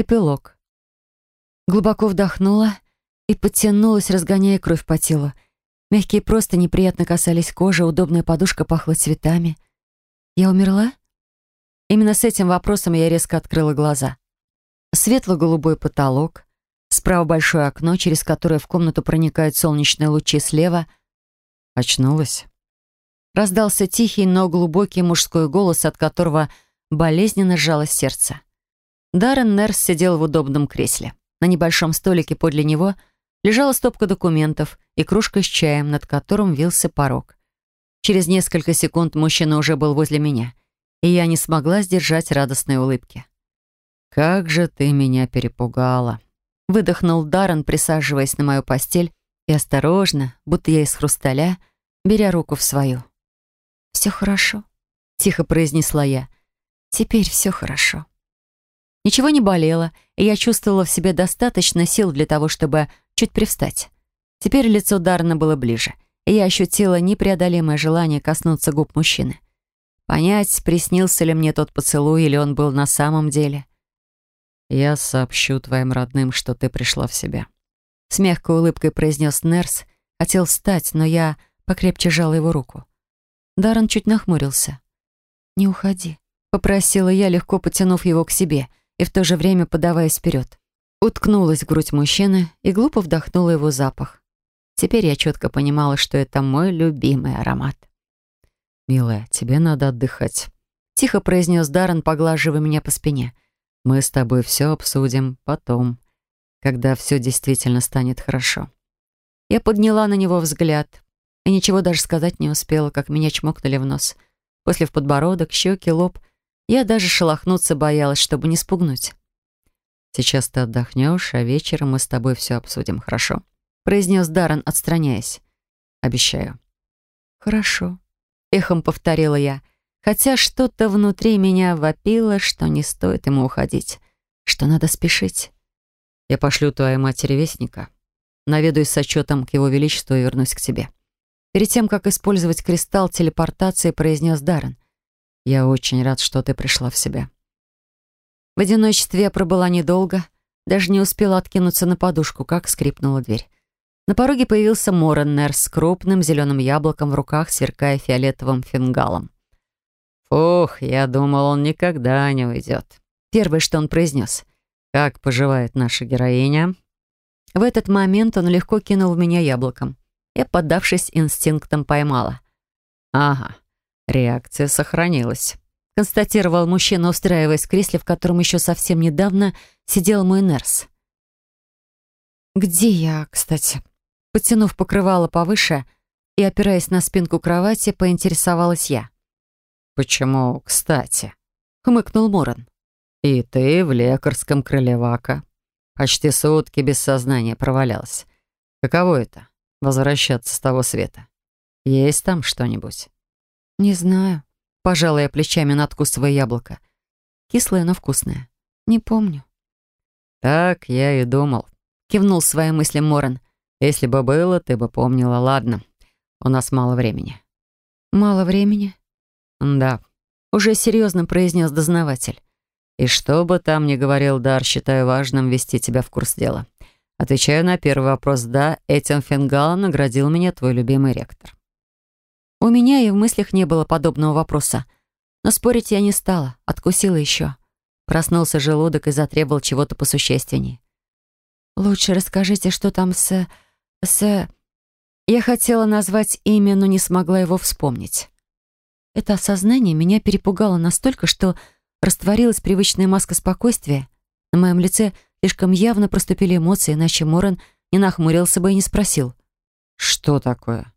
Эпилог. Глубоко вдохнула и подтянулась, разгоняя кровь по телу. Мягкие просто неприятно касались кожи, удобная подушка пахла цветами. Я умерла? Именно с этим вопросом я резко открыла глаза. Светло-голубой потолок, справа большое окно, через которое в комнату проникают солнечные лучи слева. Очнулась. Раздался тихий, но глубокий мужской голос, от которого болезненно сжалось сердце. Даррен Нерс сидел в удобном кресле. На небольшом столике подле него лежала стопка документов и кружка с чаем, над которым вился порог. Через несколько секунд мужчина уже был возле меня, и я не смогла сдержать радостной улыбки. «Как же ты меня перепугала!» Выдохнул Даррен, присаживаясь на мою постель и осторожно, будто я из хрусталя, беря руку в свою. «Все хорошо», — тихо произнесла я. «Теперь все хорошо». Ничего не болело, и я чувствовала в себе достаточно сил для того, чтобы чуть привстать. Теперь лицо Дарна было ближе, и я ощутила непреодолимое желание коснуться губ мужчины. Понять, приснился ли мне тот поцелуй, или он был на самом деле. «Я сообщу твоим родным, что ты пришла в себя», — с мягкой улыбкой произнес Нерс. Хотел встать, но я покрепче жала его руку. Даррен чуть нахмурился. «Не уходи», — попросила я, легко потянув его к себе и в то же время подаваясь вперед. Уткнулась в грудь мужчины и глупо вдохнула его запах. Теперь я четко понимала, что это мой любимый аромат. «Милая, тебе надо отдыхать», — тихо произнес Даррен, поглаживая меня по спине. «Мы с тобой все обсудим потом, когда все действительно станет хорошо». Я подняла на него взгляд, и ничего даже сказать не успела, как меня чмокнули в нос. После в подбородок, щеки, лоб. Я даже шелохнуться боялась, чтобы не спугнуть. «Сейчас ты отдохнешь, а вечером мы с тобой все обсудим, хорошо?» произнес Даррен, отстраняясь. «Обещаю». «Хорошо», — эхом повторила я, хотя что-то внутри меня вопило, что не стоит ему уходить, что надо спешить. «Я пошлю твоей матери вестника, наведаюсь с отчетом к его величеству и вернусь к тебе». Перед тем, как использовать кристалл телепортации, произнес Даррен. «Я очень рад, что ты пришла в себя». В одиночестве я пробыла недолго, даже не успела откинуться на подушку, как скрипнула дверь. На пороге появился Мореннер с крупным зеленым яблоком в руках, сверкая фиолетовым фингалом. «Фух, я думал, он никогда не уйдет». Первое, что он произнес. «Как поживает наша героиня?» В этот момент он легко кинул в меня яблоком. Я, поддавшись инстинктам, поймала. «Ага, реакция сохранилась», — констатировал мужчина, устраиваясь в кресле, в котором еще совсем недавно сидел мой нерс. «Где я, кстати?» Подтянув покрывало повыше и опираясь на спинку кровати, поинтересовалась я. «Почему, кстати?» — хмыкнул Моран. «И ты в лекарском крыле Вака. Почти сутки без сознания провалялась. Каково это? возвращаться с того света. Есть там что-нибудь? Не знаю. Пожала я плечами, надкусывая яблоко. Кислое, но вкусное. Не помню. Так я и думал. Кивнул своим мыслям Моран. Если бы было, ты бы помнила. Ладно, у нас мало времени. Мало времени? Да. Уже серьезно произнес дознаватель. И что бы там ни говорил Дар, считаю важным ввести тебя в курс дела. Отвечаю на первый вопрос. Да, этим фингалом наградил меня твой любимый ректор. У меня и в мыслях не было подобного вопроса. Но спорить я не стала, откусила еще. Проснулся желудок и затребовал чего-то посущественней. «Лучше расскажите, что там с... с...» Я хотела назвать имя, но не смогла его вспомнить. Это осознание меня перепугало настолько, что растворилась привычная маска спокойствия. На моем лице Слишком явно проступили эмоции, иначе Моран не нахмурился бы и не спросил. «Что такое?»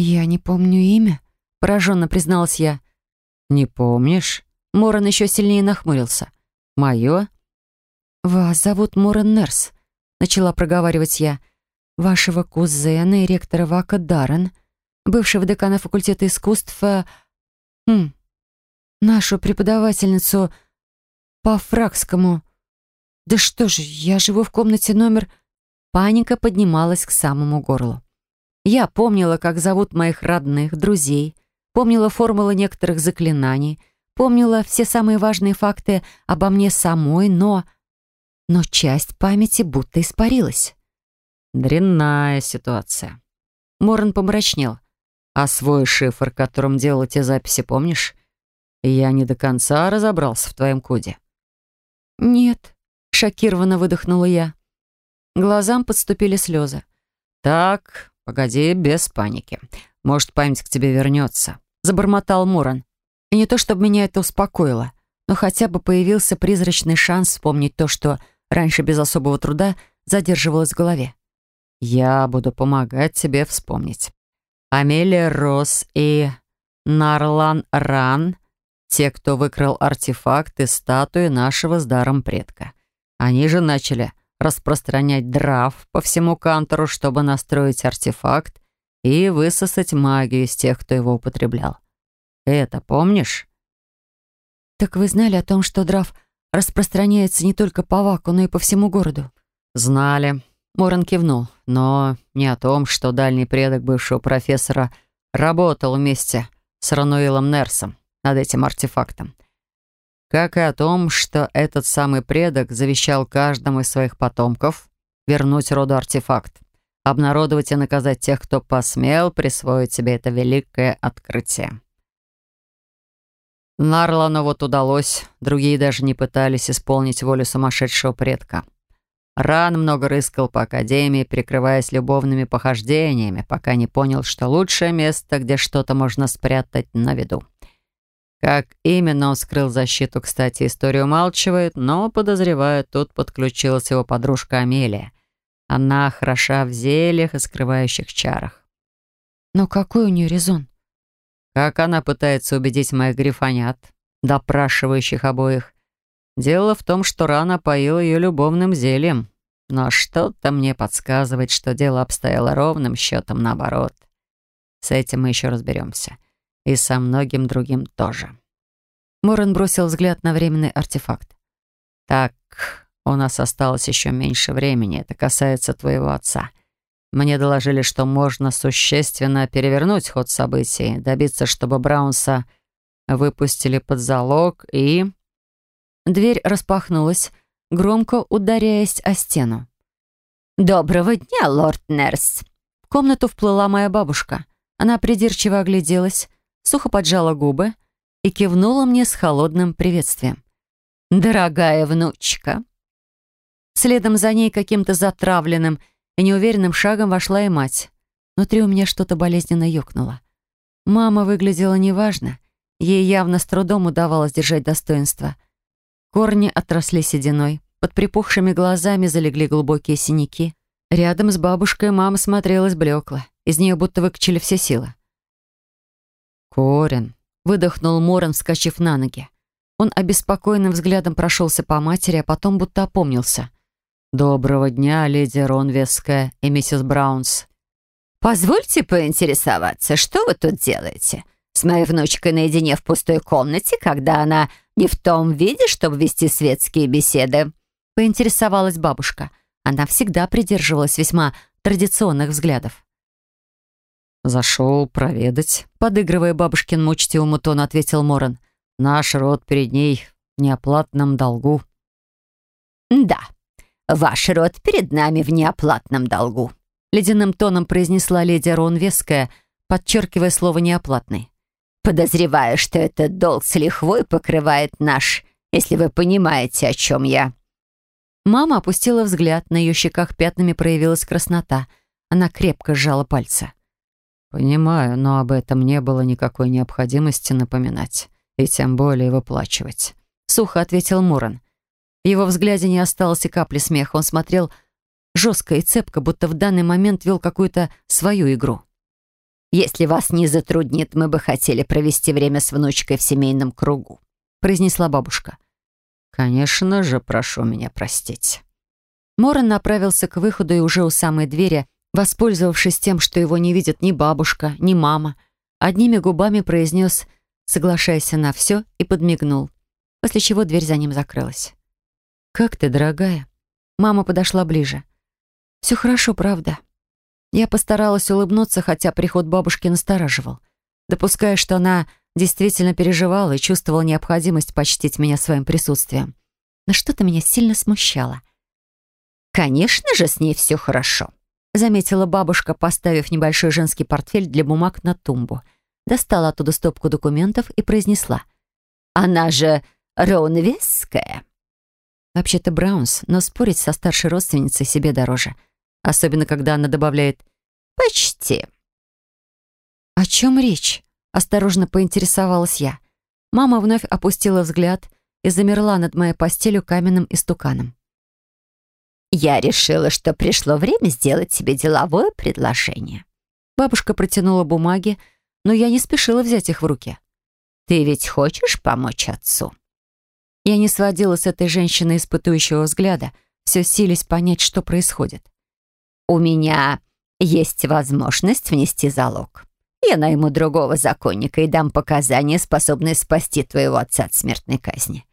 «Я не помню имя», — пораженно призналась я. «Не помнишь?» Моран еще сильнее нахмурился. «Мое?» «Вас зовут Моран Нерс», — начала проговаривать я. «Вашего кузена и ректора Вака Даррен, бывшего декана факультета искусств... Э, хм, нашу преподавательницу по фракскому «Да что же, я живу в комнате номер...» Паника поднималась к самому горлу. Я помнила, как зовут моих родных, друзей, помнила формулы некоторых заклинаний, помнила все самые важные факты обо мне самой, но... но часть памяти будто испарилась. Дрянная ситуация. Моран помрачнел. А свой шифр, которым делал те записи, помнишь? Я не до конца разобрался в твоем коде. «Нет», — шокированно выдохнула я. Глазам подступили слезы. «Так, погоди, без паники. Может, память к тебе вернется», — забормотал Моран. И не то, чтобы меня это успокоило, но хотя бы появился призрачный шанс вспомнить то, что раньше без особого труда задерживалось в голове. «Я буду помогать тебе вспомнить. Амелия Росс и Нарлан Ран — те, кто выкрал артефакты статуи нашего с даром предка. Они же начали распространять драв по всему кантору, чтобы настроить артефакт и высосать магию из тех, кто его употреблял. Это помнишь? Так вы знали о том, что драв распространяется не только по Ваку, но и по всему городу? Знали. Моран кивнул, но не о том, что дальний предок бывшего профессора работал вместе с Рануилом Нерсом над этим артефактом. Как и о том, что этот самый предок завещал каждому из своих потомков вернуть роду артефакт, обнародовать и наказать тех, кто посмел присвоить себе это великое открытие. Нарлану вот удалось, другие даже не пытались исполнить волю сумасшедшего предка. Ран много рыскал по академии, прикрываясь любовными похождениями, пока не понял, что лучшее место, где что-то можно спрятать, на виду. Как именно он скрыл защиту, кстати, история умалчивает, но, подозреваю, тут подключилась его подружка Амелия. Она хороша в зельях и скрывающих чарах. Но какой у нее резон? Как она пытается убедить моих грифонят, допрашивающих обоих. Дело в том, что рана поила ее любовным зельем. Но что-то мне подсказывает, что дело обстояло ровным счетом наоборот. С этим мы еще разберемся. И со многим другим тоже. Моран бросил взгляд на временный артефакт. «Так, у нас осталось еще меньше времени. Это касается твоего отца. Мне доложили, что можно существенно перевернуть ход событий, добиться, чтобы Браунса выпустили под залог и... Дверь распахнулась, громко ударяясь о стену. «Доброго дня, лорд Нерс!» В комнату вплыла моя бабушка. Она придирчиво огляделась, сухо поджала губы и кивнула мне с холодным приветствием. «Дорогая внучка!» Следом за ней каким-то затравленным и неуверенным шагом вошла и мать. Внутри у меня что-то болезненно ёкнуло. Мама выглядела неважно. Ей явно с трудом удавалось держать достоинство. Корни отросли сединой. Под припухшими глазами залегли глубокие синяки. Рядом с бабушкой мама смотрелась блекло. Из нее будто выкачали все силы. «Корин», — выдохнул Моран, вскочив на ноги. Он обеспокоенным взглядом прошелся по матери, а потом будто опомнился. «Доброго дня, леди Ронвеская и миссис Браунс». «Позвольте поинтересоваться, что вы тут делаете? С моей внучкой наедине в пустой комнате, когда она не в том виде, чтобы вести светские беседы?» Поинтересовалась бабушка. Она всегда придерживалась весьма традиционных взглядов. «Зашел проведать», — подыгрывая бабушкиному учтивому тону, ответил Моран. «Наш род перед ней в неоплатном долгу». «Да», Ваш род перед нами в неоплатном долгу», — ледяным тоном произнесла леди Ронвеская, подчеркивая слово «неоплатный». «Подозреваю, что этот долг с лихвой покрывает наш, если вы понимаете, о чем я». Мама опустила взгляд, на ее щеках пятнами проявилась краснота. Она крепко сжала пальцы. «Понимаю, но об этом не было никакой необходимости напоминать, и тем более выплачивать», — сухо ответил Мурон. В его взгляде не осталось и капли смеха. Он смотрел жестко и цепко, будто в данный момент вел какую-то свою игру. «Если вас не затруднит, мы бы хотели провести время с внучкой в семейном кругу», произнесла бабушка. «Конечно же, прошу меня простить». Моран направился к выходу и уже у самой двери, воспользовавшись тем, что его не видят ни бабушка, ни мама, одними губами произнес «соглашайся на все» и подмигнул, после чего дверь за ним закрылась. «Как ты, дорогая?» Мама подошла ближе. «Все хорошо, правда?» Я постаралась улыбнуться, хотя приход бабушки настораживал, допуская, что она действительно переживала и чувствовала необходимость почтить меня своим присутствием. Но что-то меня сильно смущало. конечно же, с ней все хорошо», заметила бабушка, поставив небольшой женский портфель для бумаг на тумбу. Достала оттуда стопку документов и произнесла. «Она же Роунвесская». Вообще-то Браунс, но спорить со старшей родственницей себе дороже. Особенно, когда она добавляет «почти». «О чем речь?» — осторожно поинтересовалась я. Мама вновь опустила взгляд и замерла над моей постелью каменным истуканом. «Я решила, что пришло время сделать тебе деловое предложение». Бабушка протянула бумаги, но я не спешила взять их в руки. «Ты ведь хочешь помочь отцу?» Я не сводила с этой женщины испытующего взгляда, все сились понять, что происходит. «У меня есть возможность внести залог. Я найму другого законника и дам показания, способные спасти твоего отца от смертной казни.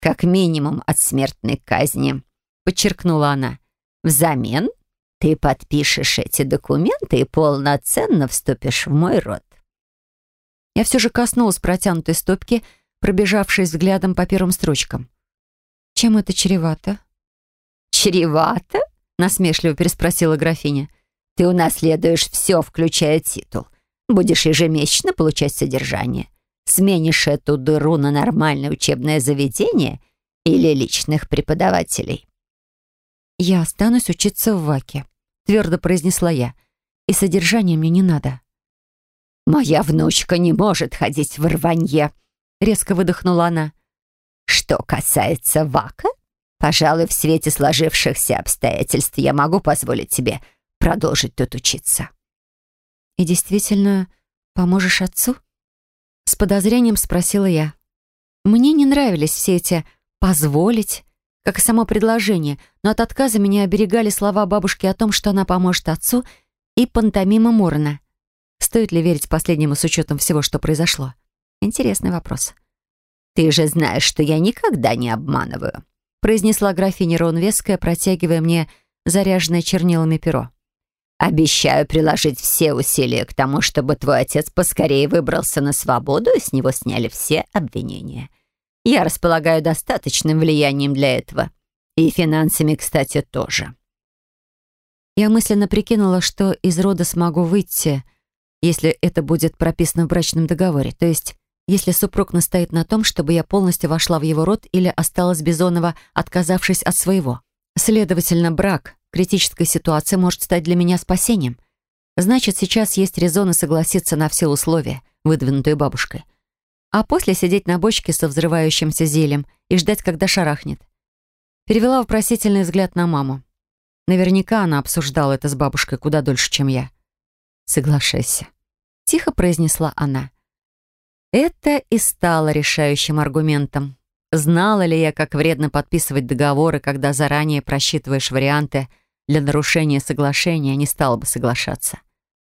Как минимум от смертной казни», — подчеркнула она. «Взамен ты подпишешь эти документы и полноценно вступишь в мой род». Я все же коснулась протянутой стопки, пробежавшись взглядом по первым строчкам. «Чем это чревато?» «Чревато?» — насмешливо переспросила графиня. «Ты унаследуешь все, включая титул. Будешь ежемесячно получать содержание. Сменишь эту дыру на нормальное учебное заведение или личных преподавателей». «Я останусь учиться в ВАКе», — твердо произнесла я. «И содержание мне не надо». «Моя внучка не может ходить в рванье», — резко выдохнула она. «Что касается Вака, пожалуй, в свете сложившихся обстоятельств я могу позволить тебе продолжить тут учиться». «И действительно поможешь отцу?» С подозрением спросила я. Мне не нравились все эти «позволить», как и само предложение, но от отказа меня оберегали слова бабушки о том, что она поможет отцу, и пантомима Морона. Стоит ли верить последнему с учетом всего, что произошло? Интересный вопрос. «Ты же знаешь, что я никогда не обманываю», произнесла графиня Ронвеская, протягивая мне заряженное чернилами перо. «Обещаю приложить все усилия к тому, чтобы твой отец поскорее выбрался на свободу и с него сняли все обвинения. Я располагаю достаточным влиянием для этого. И финансами, кстати, тоже». Я мысленно прикинула, что из рода смогу выйти, если это будет прописано в брачном договоре, то есть если супруг настоит на том, чтобы я полностью вошла в его род или осталась Бизонова, отказавшись от своего. Следовательно, брак в критической ситуации может стать для меня спасением. Значит, сейчас есть резоны согласиться на все условия, выдвинутые бабушкой. А после сидеть на бочке со взрывающимся зелем и ждать, когда шарахнет. Перевела вопросительный взгляд на маму. Наверняка она обсуждала это с бабушкой куда дольше, чем я. «Соглашайся», — тихо произнесла она. Это и стало решающим аргументом. Знала ли я, как вредно подписывать договоры, когда заранее просчитываешь варианты для нарушения соглашения, не стала бы соглашаться.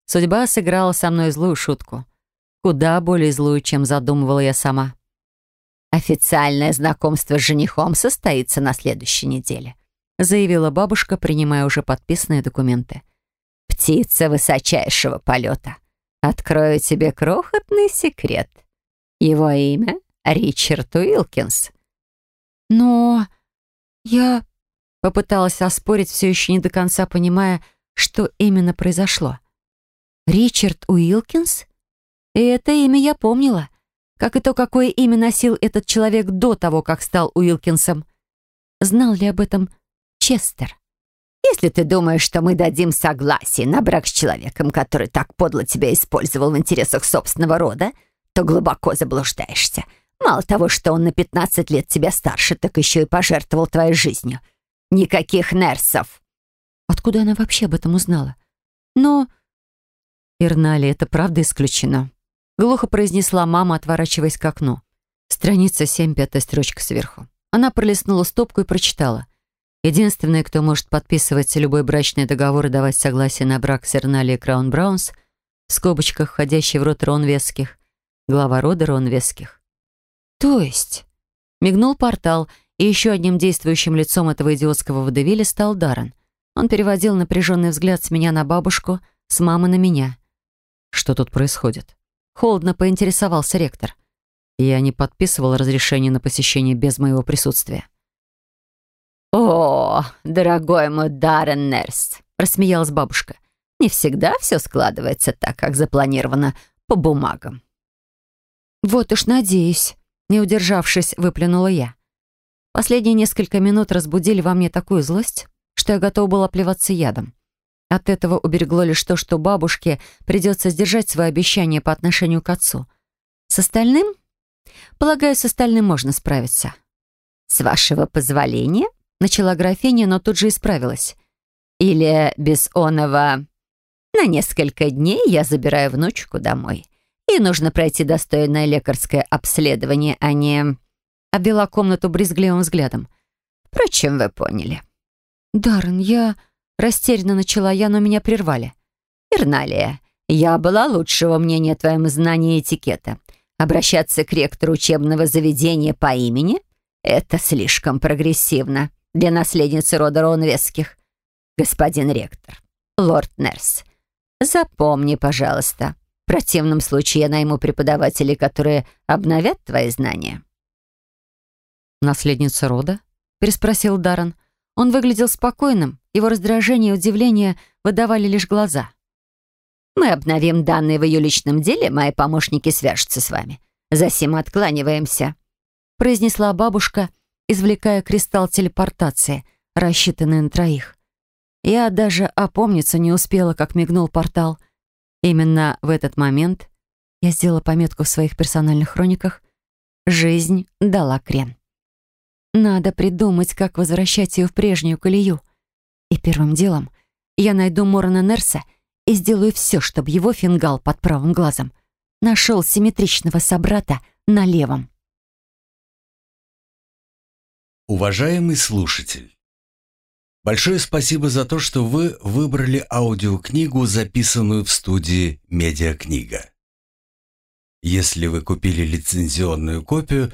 Судьба сыграла со мной злую шутку. Куда более злую, чем задумывала я сама. «Официальное знакомство с женихом состоится на следующей неделе», заявила бабушка, принимая уже подписанные документы. «Птица высочайшего полета. Открою тебе крохотный секрет. Его имя Ричард Уилкинс. Но я попыталась оспорить, все еще не до конца понимая, что именно произошло. Ричард Уилкинс? И это имя я помнила, как и то, какое имя носил этот человек до того, как стал Уилкинсом. Знал ли об этом Честер? Если ты думаешь, что мы дадим согласие на брак с человеком, который так подло тебя использовал в интересах собственного рода, то глубоко заблуждаешься. Мало того, что он на 15 лет тебя старше, так еще и пожертвовал твоей жизнью. Никаких нерсов. Откуда она вообще об этом узнала? Но... Ирнали, это правда исключено. Глухо произнесла мама, отворачиваясь к окну. Страница 7, пятая строчка сверху. Она пролистнула стопку и прочитала. Единственный, кто может подписывать любой брачный договор и давать согласие на брак с Ирнали и Краун Браунс, в скобочках, входящий в рот Ронвесских, глава рода Ронвесских. То есть... Мигнул портал, и еще одним действующим лицом этого идиотского водевиля стал Даррен. Он переводил напряженный взгляд с меня на бабушку, с мамы на меня. Что тут происходит? Холодно поинтересовался ректор. Я не подписывал разрешение на посещение без моего присутствия. «О, дорогой мой Даррен Нерс!» — рассмеялась бабушка. «Не всегда все складывается так, как запланировано по бумагам». «Вот уж надеюсь», — не удержавшись, выплюнула я. Последние несколько минут разбудили во мне такую злость, что я готова была плеваться ядом. От этого уберегло лишь то, что бабушке придется сдержать свое обещание по отношению к отцу. С остальным? Полагаю, с остальным можно справиться. «С вашего позволения?» — начала графиня, но тут же исправилась. «Или без оного...» «На несколько дней я забираю внучку домой. И нужно пройти достойное лекарское обследование, а не...» Обвела комнату брезгливым взглядом. «Впрочем, вы поняли». «Даррен, я...» Растерянно начала я, но меня прервали. «Ирналия, я была лучшего мнения о твоем знании этикета. Обращаться к ректору учебного заведения по имени — это слишком прогрессивно для наследницы рода Роунвесских. Господин ректор, лорд Нерс, запомни, пожалуйста, в противном случае я найму преподавателей, которые обновят твои знания». «Наследница рода?» — переспросил Даррен. Он выглядел спокойным, его раздражение и удивление выдавали лишь глаза. «Мы обновим данные в ее личном деле, мои помощники свяжутся с вами. Засим откланиваемся», — произнесла бабушка, извлекая кристалл телепортации, рассчитанный на троих. Я даже опомниться не успела, как мигнул портал. Именно в этот момент я сделала пометку в своих персональных хрониках «Жизнь дала крен». Надо придумать, как возвращать ее в прежнюю колею. И первым делом я найду Морона Нерса и сделаю все, чтобы его фингал под правым глазом нашел симметричного собрата на левом. Уважаемый слушатель, большое спасибо за то, что вы выбрали аудиокнигу, записанную в студии «Медиакнига». Если вы купили лицензионную копию,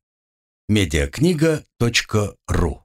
медиакнига.ру